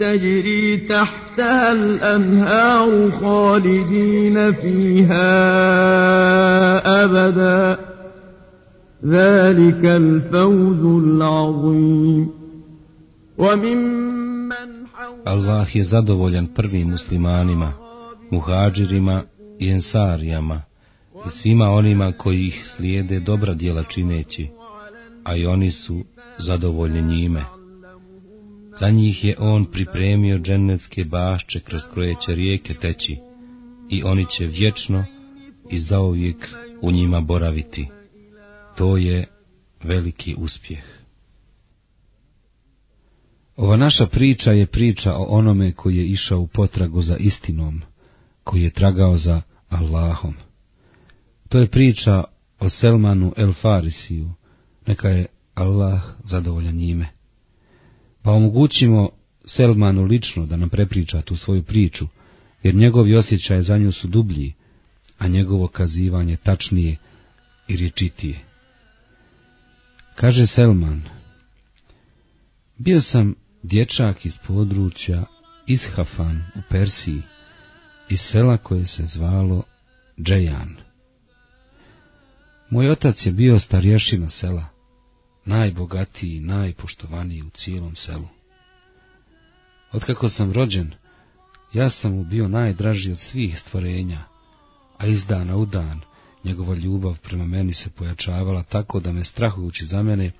تجري تحتها الأنهار خالدين فيها أبدا ذلك الفوز العظيم وممن حول Allah je zadovoljan prvim muslimanima, muhađirima i ensarijama i svima onima koji ih slijede dobra djela čineći, a i oni su zadovoljni njime. Za njih je on pripremio džennetske bašče kroz koje će rijeke teći i oni će vječno i zauvijek u njima boraviti. To je veliki uspjeh. Ova naša priča je priča o onome koji je išao u potragu za istinom, koji je tragao za Allahom. To je priča o Selmanu El Farisiju, neka je Allah zadovoljan njime. Pa omogućimo Selmanu lično da nam prepriča tu svoju priču, jer njegovi osjećaje za nju su dublji, a njegovo kazivanje tačnije i rječitije. Kaže Selman, bio sam dječak iz područja Ishafan u Persiji, iz sela koje se zvalo Džejan. Moj otac je bio starješina sela, najbogatiji najpoštovaniji u cijelom selu. Otkako sam rođen, ja sam mu bio najdraži od svih stvorenja, a iz dana u dan njegova ljubav prema meni se pojačavala tako da me strahujući za mene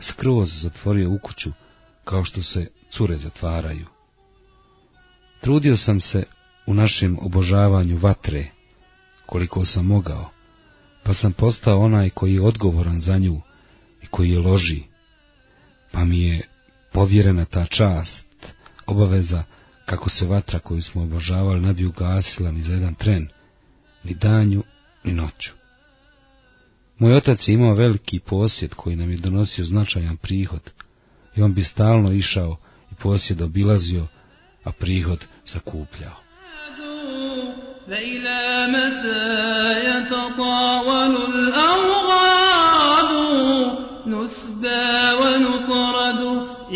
skroz zatvorio u kuću, kao što se cure zatvaraju. Trudio sam se u našem obožavanju vatre, koliko sam mogao, pa sam postao onaj koji je odgovoran za nju i koji je loži, pa mi je povjerena ta čast, obaveza kako se vatra koju smo obožavali ne bi ugasila ni za jedan tren, ni danju, ni noću. Moj otac je imao veliki posjed koji nam je donosio značajan prihod i on bi stalno išao i posjed obilazio, a prihod sakupljao.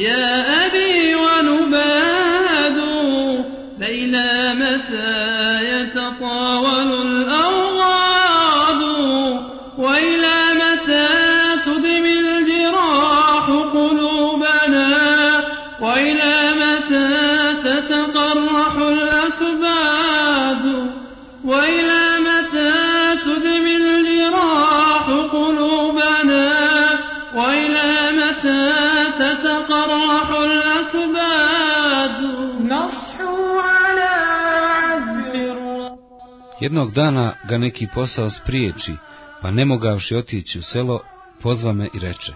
يا Jednog dana ga neki posao spriječi, pa ne mogavši otići u selo, pozva me i reče.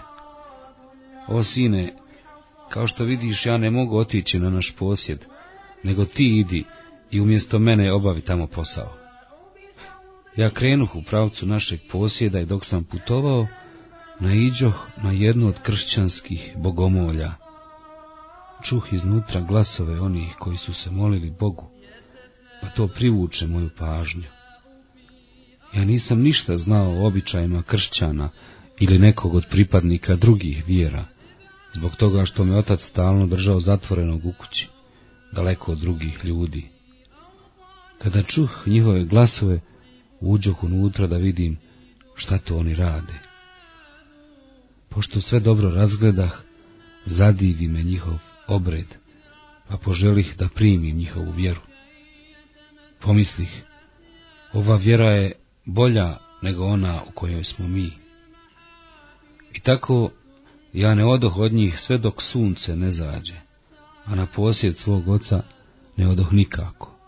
O sine, kao što vidiš ja ne mogu otići na naš posjed, nego ti idi i umjesto mene obavi tamo posao. Ja krenuh u pravcu našeg posjeda i dok sam putovao, naiđoh na jednu od kršćanskih bogomolja. Čuh iznutra glasove onih koji su se molili Bogu, pa to privuče moju pažnju. Ja nisam ništa znao o običajima kršćana ili nekog od pripadnika drugih vjera, zbog toga što me otac stalno držao zatvorenog u kući, daleko od drugih ljudi. Kada čuh njihove glasove, uđoh unutra da vidim šta to oni rade. Pošto sve dobro razgledah, zadivi me njihov obred, pa poželih da primim njihovu vjeru. Pomislih, ova vjera je bolja nego ona u kojoj smo mi. I tako ja ne odoh od njih sve dok sunce ne zađe, a na posjed svog oca ne odoh nikako.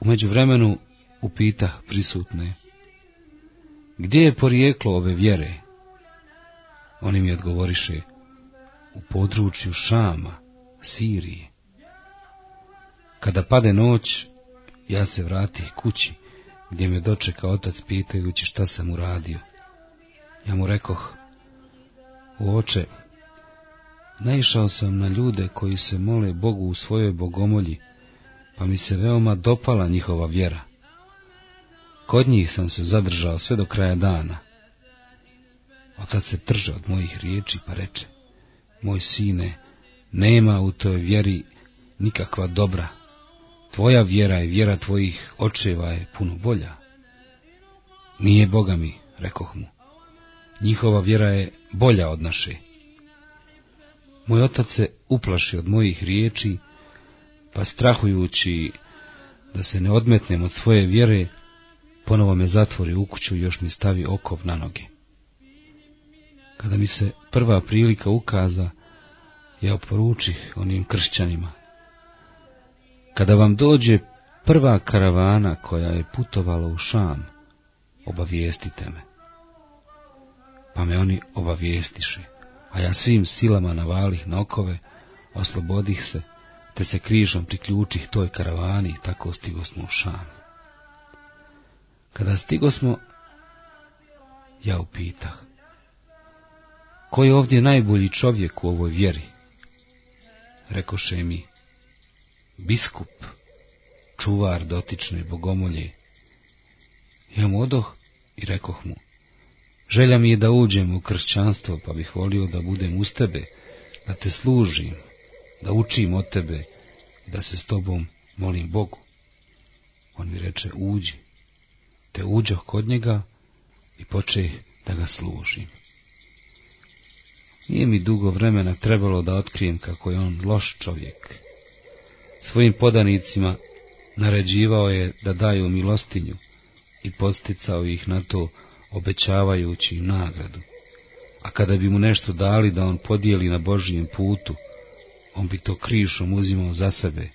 U međuvremenu upitah prisutne, gdje je porijeklo ove vjere? Oni mi odgovoriše, u području Šama, Sirije. Kada pade noć, ja se vratih kući, gdje me dočeka otac pitajući šta sam uradio. Ja mu rekoh, u oče, naišao sam na ljude koji se mole Bogu u svojoj bogomolji, pa mi se veoma dopala njihova vjera. Kod njih sam se zadržao sve do kraja dana. Otac se trže od mojih riječi pa reče, moj sine, nema u toj vjeri nikakva dobra. Tvoja vjera i vjera tvojih očeva je puno bolja. Nije Boga mi, rekoh mu. Njihova vjera je bolja od naše. Moj otac se uplaši od mojih riječi, pa strahujući da se ne odmetnem od svoje vjere, ponovo me zatvori u kuću i još mi stavi okov na noge. Kada mi se prva prilika ukaza, ja oporučih onim kršćanima. Kada vam dođe prva karavana koja je putovala u Šam, obavijestite me. Pa me oni obavijestiše, a ja svim silama navalih na okove, oslobodih se, te se križom priključih toj karavani tako stigo smo u Šam. Kada stigo smo, ja upitah, ko je ovdje najbolji čovjek u ovoj vjeri? Rekoše mi, biskup, čuvar dotične bogomolje. Ja mu odoh i rekoh mu, želja mi je da uđem u kršćanstvo, pa bih volio da budem uz tebe, da te služim, da učim od tebe, da se s tobom molim Bogu. On mi reče, uđi, te uđoh kod njega i poče da ga služim. Nije mi dugo vremena trebalo da otkrijem kako je on loš čovjek. Svojim podanicima naređivao je da daju milostinju i posticao ih na to obećavajući nagradu. A kada bi mu nešto dali da on podijeli na Božijem putu, on bi to krišom uzimao za sebe,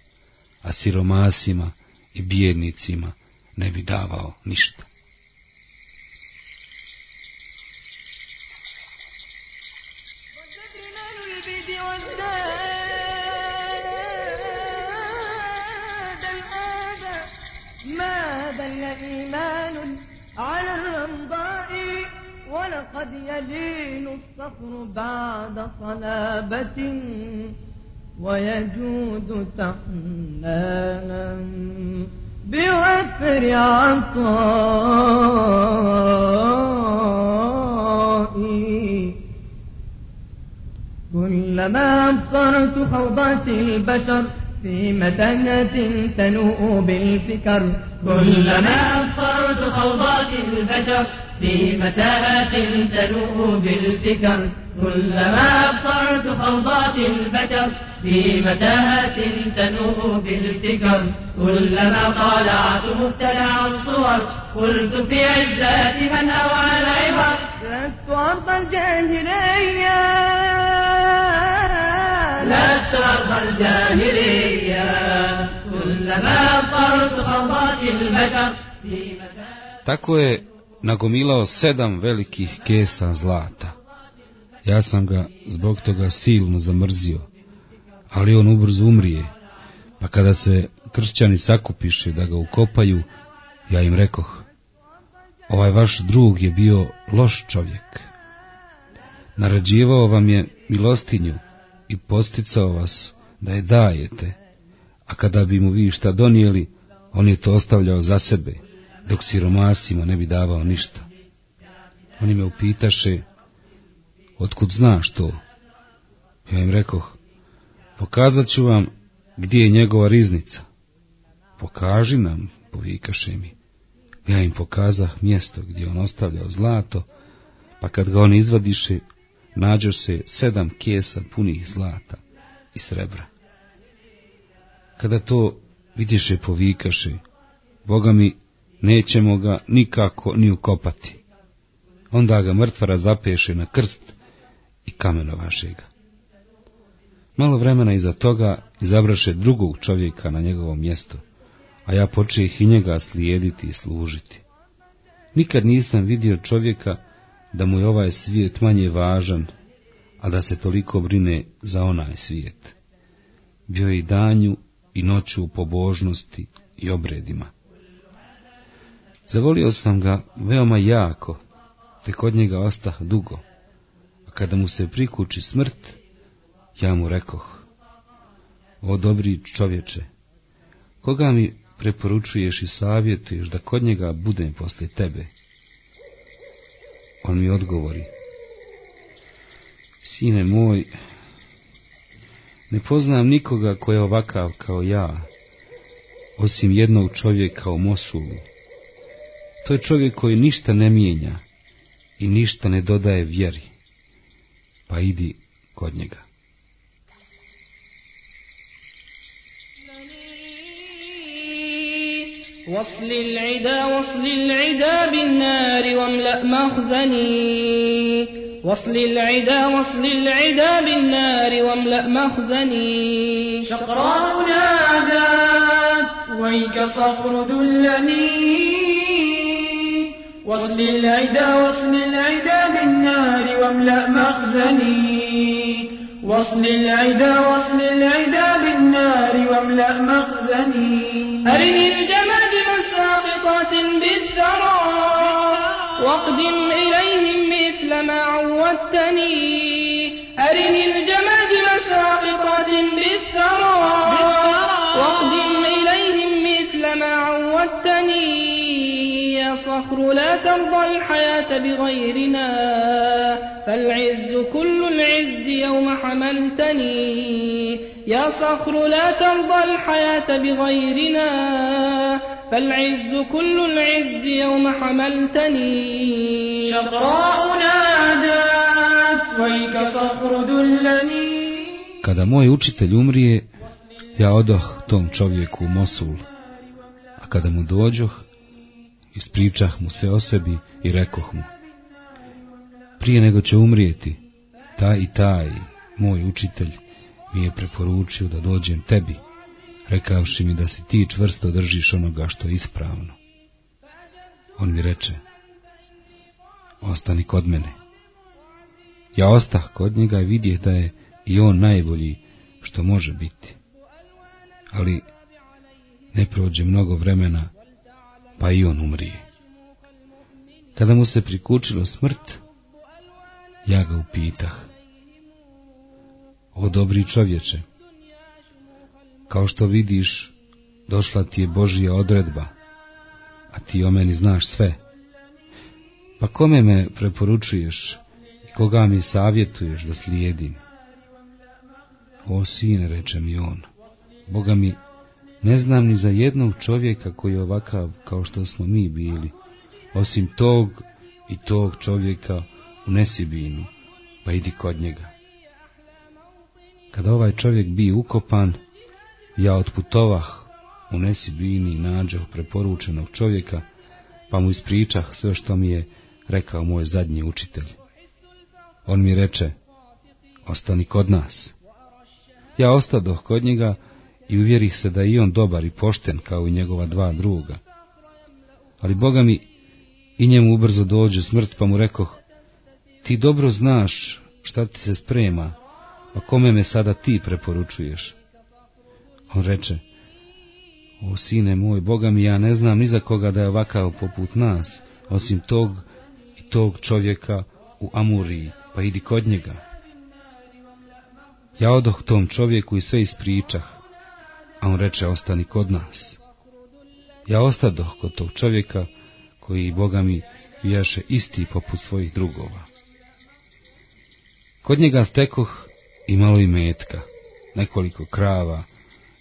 a siromasima i bijednicima ne bi davao ništa. الصخر بعد صلابة ويجود تحنانا بوفر عطائي. كلما أبصرت خوضات البشر في متنة تنوء بالفكر. كلما أبصرت خوضات البشر في متاهات تنوء بالفكر كلما أبصرت خوضات البشر. في متاهات تنوء بالفكر كلما طالعت مبتلع الصور قلت في عزات من أوعى العبر. لست أرض الجاهلية. لست أرض الجاهلية. كلما أبصرت خوضات البشر. في متاهات Tako je nagomilao sedam velikih kesa zlata. Ja sam ga zbog toga silno zamrzio, ali on ubrzo umrije, pa kada se kršćani sakupiše da ga ukopaju, ja im rekoh, ovaj vaš drug je bio loš čovjek. Narađivao vam je milostinju i posticao vas da je dajete, a kada bi mu vi šta donijeli, on je to ostavljao za sebe, dok siromasima ne bi davao ništa. Oni me upitaše, otkud znaš to? Ja im rekoh, pokazat ću vam gdje je njegova riznica. Pokaži nam, povikaše mi. Ja im pokazah mjesto gdje on ostavljao zlato, pa kad ga on izvadiše, nađo se sedam kesa punih zlata i srebra. Kada to vidiše povikaše, Boga mi, nećemo ga nikako ni ukopati. Onda ga mrtvara zapeše na krst i kamenovaše ga. Malo vremena iza toga izabraše drugog čovjeka na njegovo mjesto, a ja počeh i njega slijediti i služiti. Nikad nisam vidio čovjeka da mu je ovaj svijet manje važan, a da se toliko brine za onaj svijet. Bio je i danju i noću u pobožnosti i obredima. Zavolio sam ga veoma jako, te kod njega ostah dugo, a kada mu se prikuči smrt, ja mu rekoh, o dobri čovječe, koga mi preporučuješ i savjetuješ da kod njega budem posle tebe? On mi odgovori, sine moj, ne poznam nikoga ko je ovakav kao ja, osim jednog čovjeka u Mosulu. To je čovjek koji ništa ne mijenja i ništa ne dodaje vjeri, pa idi kod njega. وصل العدا وصل العدا بالنار واملأ مخزني وصل العدا وصل العدا بالنار واملأ مخزني شقراء نادت ويك صخر ذلني وصل العدا وصل العدا بالنار واملأ مخزني. وصل العدا وصل العدا بالنار واملأ مخزني. أرني الجماجم الساقطات بالثرى. واقدم إليهم مثل ما عودتني. أرني الجماجم صخر لا ترضى الحياة بغيرنا فالعز كل العز يوم حملتني. يا صخر لا ترضى الحياة بغيرنا فالعز كل العز يوم حملتني. شقراء نادت ويك صخر ذلني Kada moj učitelj umrije, ja odoh tom čovjeku u Mosul, a kada mu dođoh, ispričah mu se o sebi i rekoh mu, prije nego će umrijeti, taj i taj, moj učitelj, mi je preporučio da dođem tebi, rekavši mi da si ti čvrsto držiš onoga što je ispravno. On mi reče, ostani kod mene. Ja ostah kod njega i vidjeh da je i on najbolji što može biti. Ali ne prođe mnogo vremena, pa i on umrije. Kada mu se prikučilo smrt, ja ga upitah. O dobri čovječe, kao što vidiš, došla ti je Božja odredba, a ti o meni znaš sve. Pa kome me preporučuješ i koga mi savjetuješ da slijedim? O sine, reče mi on, Boga mi, ne znam ni za jednog čovjeka koji je ovakav kao što smo mi bili, osim tog i tog čovjeka u Nesibinu, pa idi kod njega. Kada ovaj čovjek bi ukopan, ja otputovah u Nesibini i nađoh preporučenog čovjeka, pa mu ispričah sve što mi je rekao moj zadnji učitelj. On mi reče, ostani kod nas. Ja ostadoh kod njega i uvjerih se da je i on dobar i pošten kao i njegova dva druga. Ali Boga mi i njemu ubrzo dođe smrt, pa mu rekoh, ti dobro znaš šta ti se sprema, a kome me sada ti preporučuješ? On reče, o sine moj, Boga mi ja ne znam ni za koga da je ovakav poput nas, osim tog i tog čovjeka u Amuriji, pa idi kod njega. Ja odoh tom čovjeku i sve ispričah, a on reče, ostani kod nas. Ja ostadoh kod tog čovjeka, koji, Boga mi, bijaše isti poput svojih drugova. Kod njega stekoh i malo i metka, nekoliko krava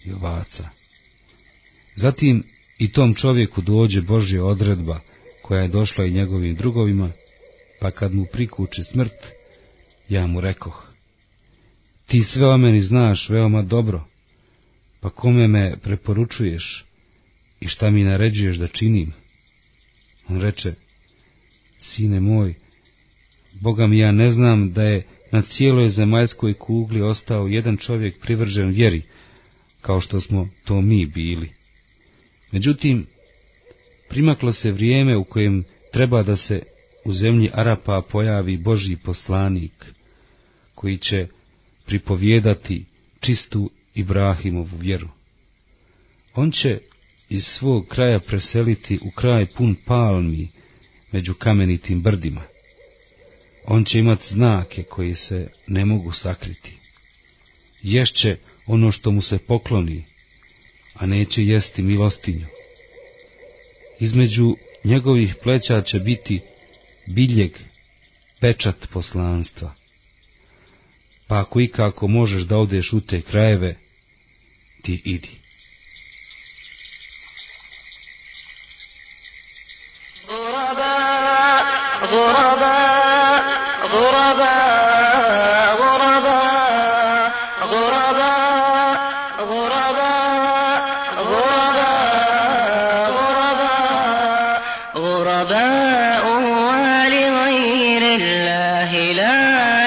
i ovaca. Zatim i tom čovjeku dođe Božja odredba, koja je došla i njegovim drugovima, pa kad mu prikuči smrt, ja mu rekoh, ti sve o meni znaš veoma dobro, pa kome me preporučuješ i šta mi naređuješ da činim? On reče, sine moj, Boga mi ja ne znam da je na cijeloj zemaljskoj kugli ostao jedan čovjek privržen vjeri, kao što smo to mi bili. Međutim, primaklo se vrijeme u kojem treba da se u zemlji Arapa pojavi Božji poslanik, koji će pripovjedati čistu Ibrahimovu vjeru. On će iz svog kraja preseliti u kraj pun palmi među kamenitim brdima. On će imati znake koji se ne mogu sakriti. Ješće ono što mu se pokloni, a neće jesti milostinju. Između njegovih pleća će biti biljeg, pečat poslanstva. Pa ako ikako možeš da odeš u te krajeve, دي إيدي. غرباء غرباء غرباء غرباء غرباء غرباء غرباء غرباء غرباء ولغير الله لا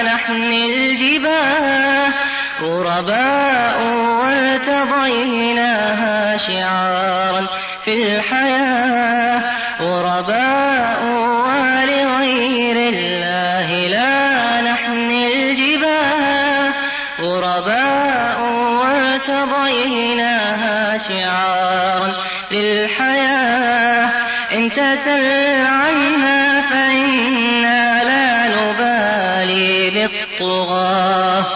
نحمي الجباه. غرباء ولغير قضيناها شعارا في الحياة غرباء ولغير الله لا نحمي الجباه غرباء وارتضيناها شعارا للحياة إن تسل عنها فإنا لا نبالي بالطغاة.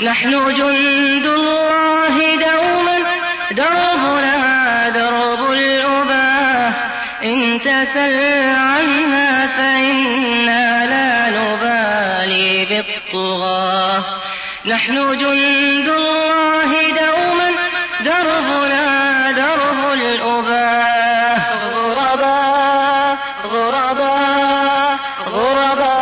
نحن جند عنا فإنا لا نبالي بالطغاة. نحن جند الله دوما دربنا درب الأباه غرباء غرباء غرباء.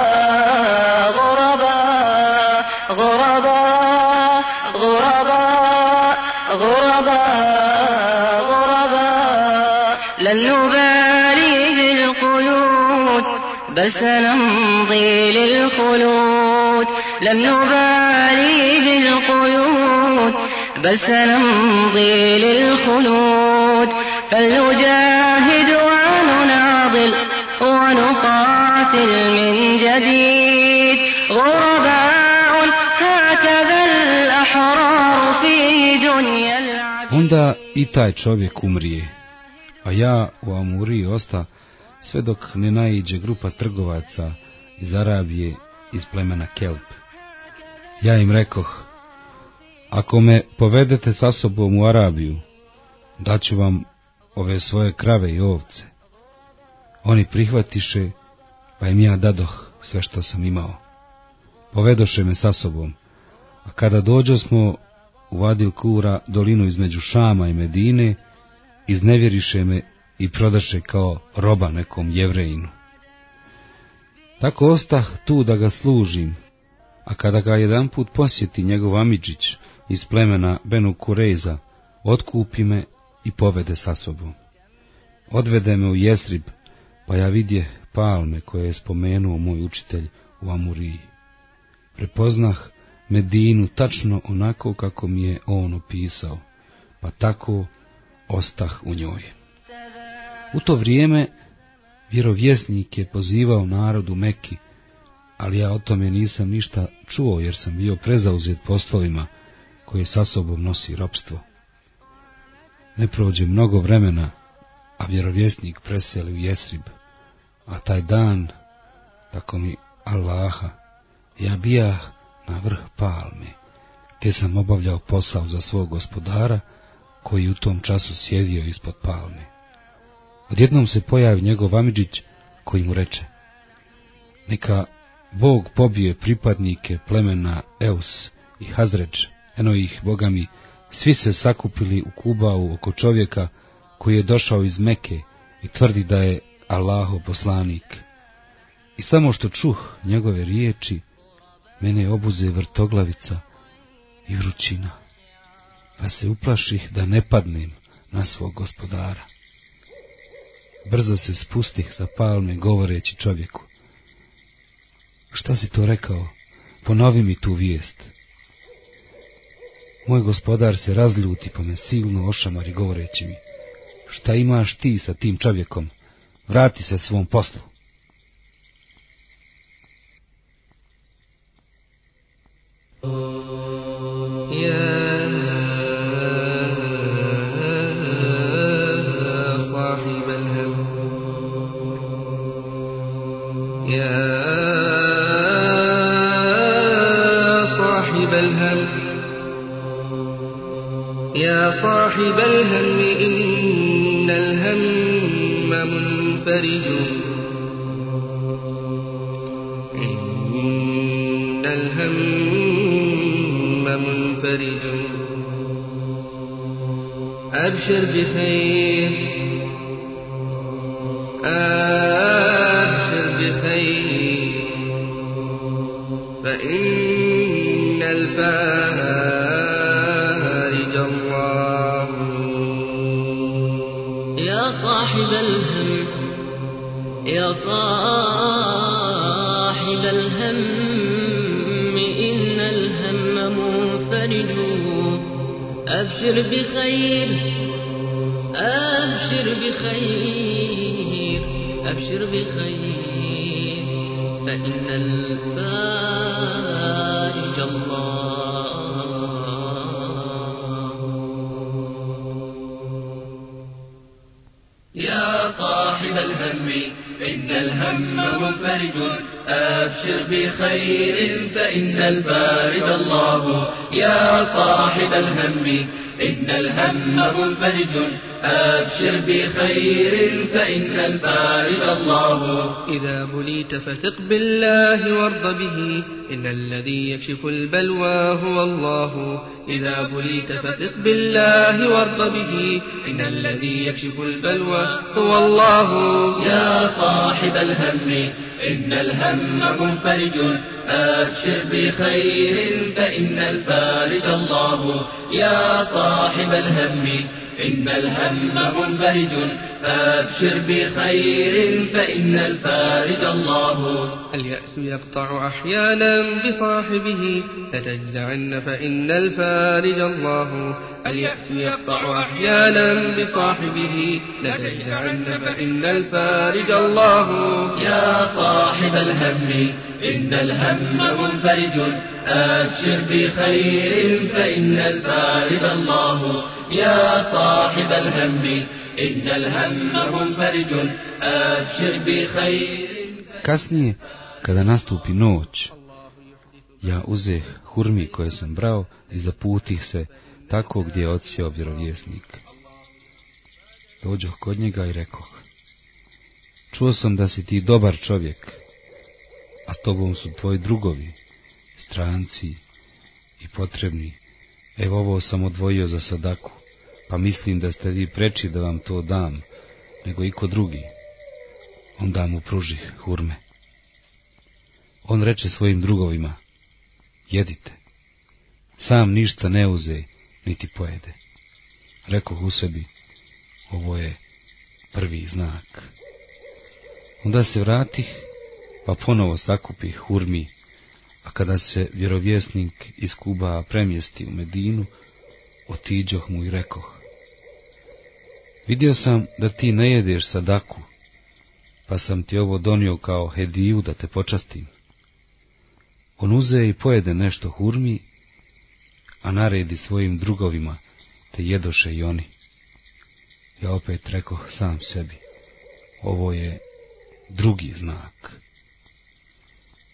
بل سنمضي للخلود. لن نبالي بالقيود بل سنمضي للخلود. فلنجاهد ونناضل ونقاتل من جديد. غرباء هكذا الأحرار في دنيا العبيد Onda i taj čovjek umrije, a ja u Amuriji osta sve dok ne naiđe grupa trgovaca iz Arabije iz plemena Kelp. Ja im rekoh, ako me povedete sa sobom u Arabiju, daću vam ove svoje krave i ovce. Oni prihvatiše, pa im ja dadoh sve što sam imao. Povedoše me sa sobom, a kada dođo smo u Adil Kura, dolinu između Šama i Medine, iznevjeriše me i prodaše kao roba nekom jevrejinu. Tako ostah tu da ga služim, a kada ga jedan put posjeti njegov Amidžić iz plemena Benu Kureza, otkupi me i povede sa sobom. Odvede me u Jesrib, pa ja vidje palme koje je spomenuo moj učitelj u Amuriji. Prepoznah Medinu tačno onako kako mi je on opisao, pa tako ostah u njoj. U to vrijeme vjerovjesnik je pozivao narod u Meki, ali ja o tome nisam ništa čuo jer sam bio prezauzet poslovima koje sa sobom nosi ropstvo. Ne prođe mnogo vremena, a vjerovjesnik preseli u Jesrib, a taj dan, tako mi Allaha, ja bija na vrh palme, gdje sam obavljao posao za svog gospodara, koji u tom času sjedio ispod palme. Odjednom se pojavi njegov Amidžić, koji mu reče, neka Bog pobije pripadnike plemena Eus i Hazreč, eno ih, Boga mi, svi se sakupili u Kubau oko čovjeka koji je došao iz Meke i tvrdi da je Allaho poslanik. I samo što čuh njegove riječi, mene obuze vrtoglavica i vrućina, pa se uplaših da ne padnem na svog gospodara. Brzo se spustih sa palme govoreći čovjeku. Šta si to rekao? Ponovi mi tu vijest. Moj gospodar se razljuti pa me silno ošamari govoreći mi. Šta imaš ti sa tim čovjekom? Vrati se svom poslu. يا صاحب الهم إن الهم منفرج. إن الهم منفرج. أبشر بخير. أبشر أبشر بخير أبشر بخير أبشر بخير فإن الفارج الله. يا صاحب الهم إن الهم منفرج أبشر بخير فإن البارد الله. يا صاحب الهم إن الهم منفرج أبشر بخير فإن البارد الله. إذا بليت فثق بالله وارض به إن الذي يكشف البلوى هو الله. إذا بليت فثق بالله وارض به إن الذي يكشف البلوى هو الله. يا صاحب الهم إن الهم منفرج. أبشر بخير فإن الفارج الله. يا صاحب الهم إن الهم منفرج. أبشر بخير فإن الفارج الله. اليأس يقطع أحيانا بصاحبه لتجزعن فإن الفارج الله. اليأس يقطع أحيانا بصاحبه لتجزعن فإن الفارج الله. يا صاحب الهم إن الهم منفرج. أبشر بخير فإن الفارج الله. يا صاحب الهم إن الهم منفرج أبشر بخير Kasnije, kada nastupi noć, ja uzeh hurmi koje sam brao i zaputih se tako gdje je odsjeo vjerovjesnik. Dođoh kod njega i rekoh, čuo sam da si ti dobar čovjek, a s tobom su tvoji drugovi, stranci i potrebni. Evo ovo sam odvojio za sadaku, pa mislim da ste vi preči da vam to dam, nego iko drugi. Onda mu pruži hurme. On reče svojim drugovima, jedite. Sam ništa ne uze, niti pojede. Rekoh u sebi, ovo je prvi znak. Onda se vratih, pa ponovo sakupih hurmi, a kada se vjerovjesnik iz Kuba premjesti u Medinu, otiđoh mu i rekoh, vidio sam da ti ne jedeš sadaku, pa sam ti ovo donio kao hediju da te počastim. On uze i pojede nešto hurmi, a naredi svojim drugovima, te jedoše i oni. Ja opet rekoh sam sebi, ovo je drugi znak.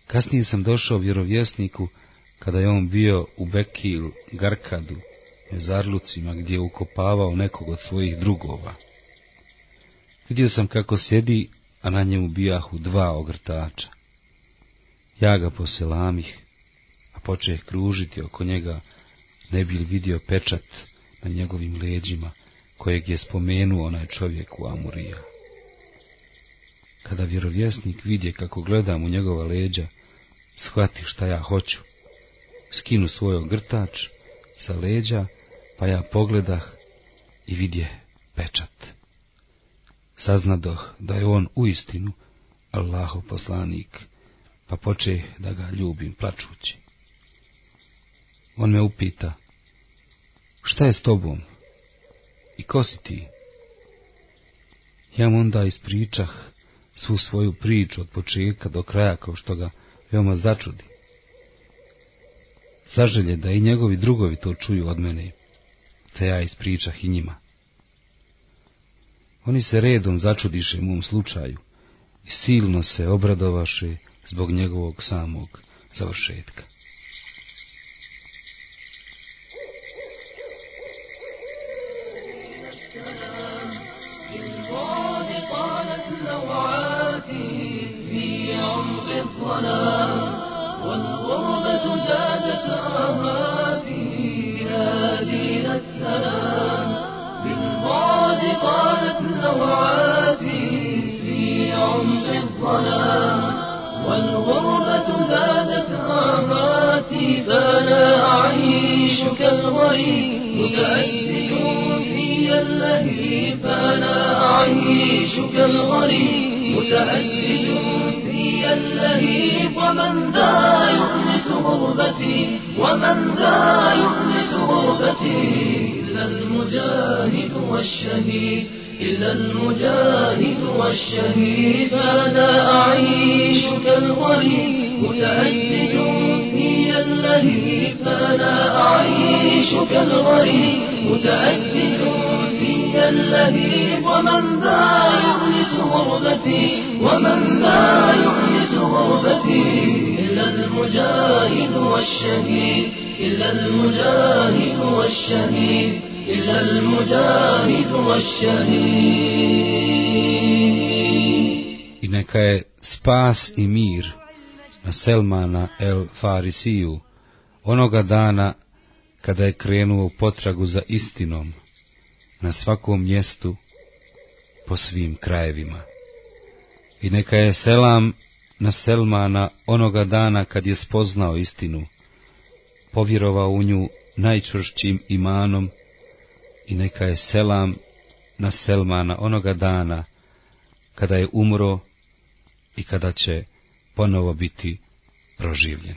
Kasnije sam došao vjerovjesniku, kada je on bio u Bekil, Garkadu, mezarlucima, gdje je ukopavao nekog od svojih drugova. Vidio sam kako sjedi, a na njemu bijahu dva ogrtača. Ja ga poselamih, a počeh kružiti oko njega, ne bi li vidio pečat na njegovim leđima, kojeg je spomenuo onaj čovjek u Amurija. Kada vjerovjesnik vidje kako gledam u njegova leđa, shvati šta ja hoću. Skinu svoj ogrtač sa leđa, pa ja pogledah i vidje pečat. Saznadoh da je on uistinu Allahov poslanik, pa poče da ga ljubim plačući. On me upita, šta je s tobom i ko si ti? Ja mu onda ispričah svu svoju priču od početka do kraja kao što ga veoma začudi. Zaželje da i njegovi drugovi to čuju od mene, te ja ispričah i njima. Oni se redom začudiše mom slučaju i silno se obradovaše zbog njegovog samog završetka. زادت آفاتي فأنا أعيش كالغريب متأثر في اللهيب فأنا أعيش كالغريب متأثر في اللهيب ومن ذا يؤنس غربتي ومن ذا يؤنس غربتي إلا المجاهد والشهيد. إلا المجاهد والشهيد فأنا أعيش كالغريب متأجج في اللهيب فأنا أعيش كالغريب متأجج في اللهيب. ومن ذا يؤنس غربتي؟ ومن ذا يؤنس غربتي؟ إلا المجاهد والشهيد إلا المجاهد والشهيد. إلا المجاهد والشهيد I neka je spas i mir na Selmana el Farisiju onoga dana kada je krenuo u potragu za istinom na svakom mjestu po svim krajevima. I neka je selam na Selmana onoga dana kad je spoznao istinu, povjerovao u nju najčvršćim imanom i neka je selam na Selmana onoga dana kada je umro i kada će ponovo biti proživljen.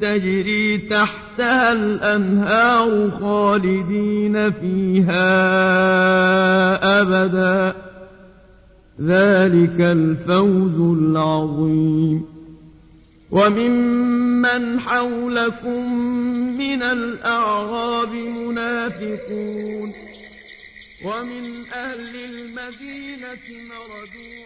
تجري تحتها الأنهار خالدين فيها أبدا. ذلك الفوز العظيم. وممن حولكم من الأعراب منافقون. ومن أهل المدينة مردوا على